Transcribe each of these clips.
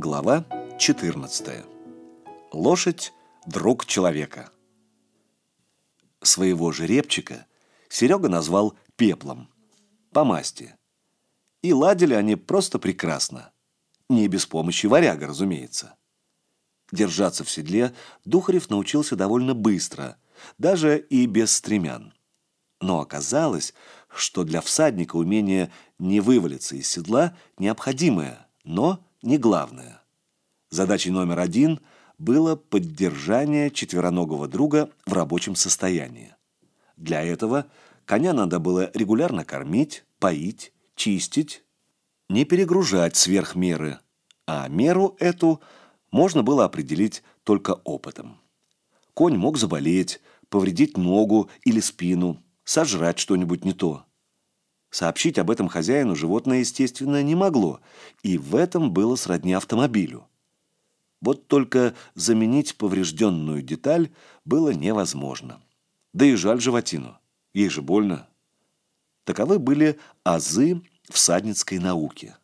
Глава 14. Лошадь – друг человека. Своего жеребчика Серега назвал Пеплом. По масти. И ладили они просто прекрасно. Не без помощи варяга, разумеется. Держаться в седле Духарев научился довольно быстро, даже и без стремян. Но оказалось, что для всадника умение не вывалиться из седла необходимое, но не главное. Задачей номер один было поддержание четвероногого друга в рабочем состоянии. Для этого коня надо было регулярно кормить, поить, чистить, не перегружать сверх меры, а меру эту можно было определить только опытом. Конь мог заболеть, повредить ногу или спину, сожрать что-нибудь не то. Сообщить об этом хозяину животное, естественно, не могло, и в этом было сродни автомобилю. Вот только заменить поврежденную деталь было невозможно. Да и жаль животину. Ей же больно. Таковы были азы всадницкой науки.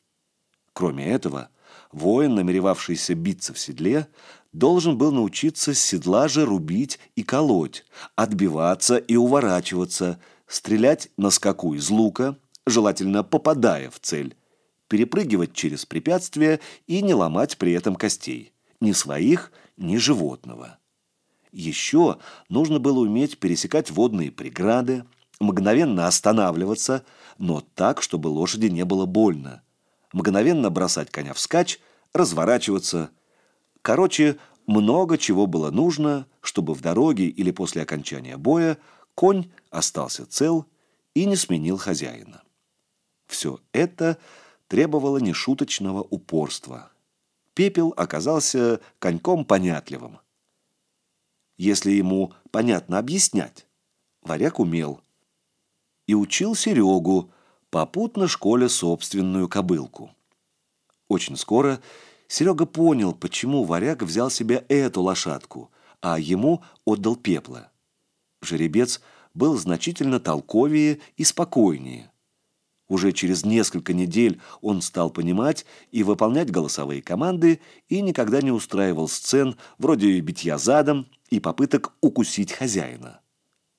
Кроме этого, воин, намеревавшийся биться в седле, должен был научиться с седла же рубить и колоть, отбиваться и уворачиваться, стрелять на скаку из лука, желательно попадая в цель, перепрыгивать через препятствия и не ломать при этом костей ни своих, ни животного. Еще нужно было уметь пересекать водные преграды, мгновенно останавливаться, но так, чтобы лошади не было больно, мгновенно бросать коня вскачь, разворачиваться. Короче, много чего было нужно, чтобы в дороге или после окончания боя конь остался цел и не сменил хозяина. Все это требовало нешуточного упорства – Пепел оказался коньком понятливым. Если ему понятно объяснять, варяг умел. И учил Серегу, попутно школе собственную кобылку. Очень скоро Серега понял, почему варяг взял себе эту лошадку, а ему отдал пепла. Жеребец был значительно толковее и спокойнее – уже через несколько недель он стал понимать и выполнять голосовые команды и никогда не устраивал сцен вроде битья задом и попыток укусить хозяина.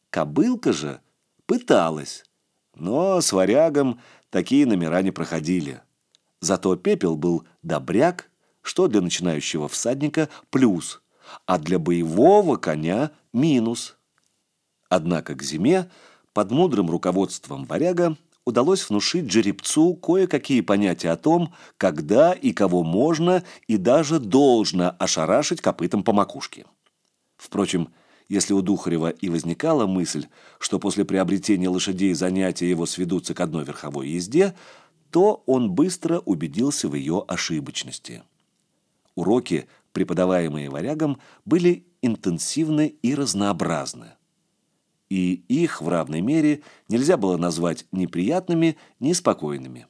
Кобылка же пыталась, но с варягом такие номера не проходили. Зато пепел был добряк, что для начинающего всадника плюс, а для боевого коня минус. Однако к зиме под мудрым руководством варяга удалось внушить жеребцу кое-какие понятия о том, когда и кого можно и даже должно ошарашить копытом по макушке. Впрочем, если у Духарева и возникала мысль, что после приобретения лошадей занятия его сведутся к одной верховой езде, то он быстро убедился в ее ошибочности. Уроки, преподаваемые варягом, были интенсивны и разнообразны и их в равной мере нельзя было назвать ни приятными, ни спокойными.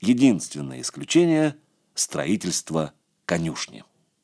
Единственное исключение – строительство конюшни.